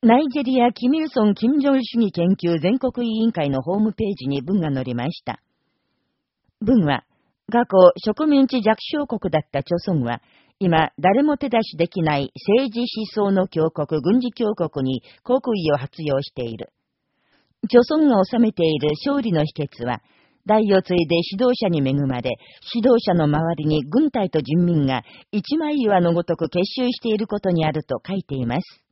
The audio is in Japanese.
ナイジェリア・キミルソン・キム・ジョン主義研究全国委員会のホームページに文が載りました。文は、過去植民地弱小国だった朝鮮は、今、誰も手出しできない政治思想の強国、軍事強国に国威を発揚している。朝鮮が治めている勝利の秘訣は、代を継いで指導者に恵まれ、指導者の周りに軍隊と人民が一枚岩のごとく結集していることにあると書いています。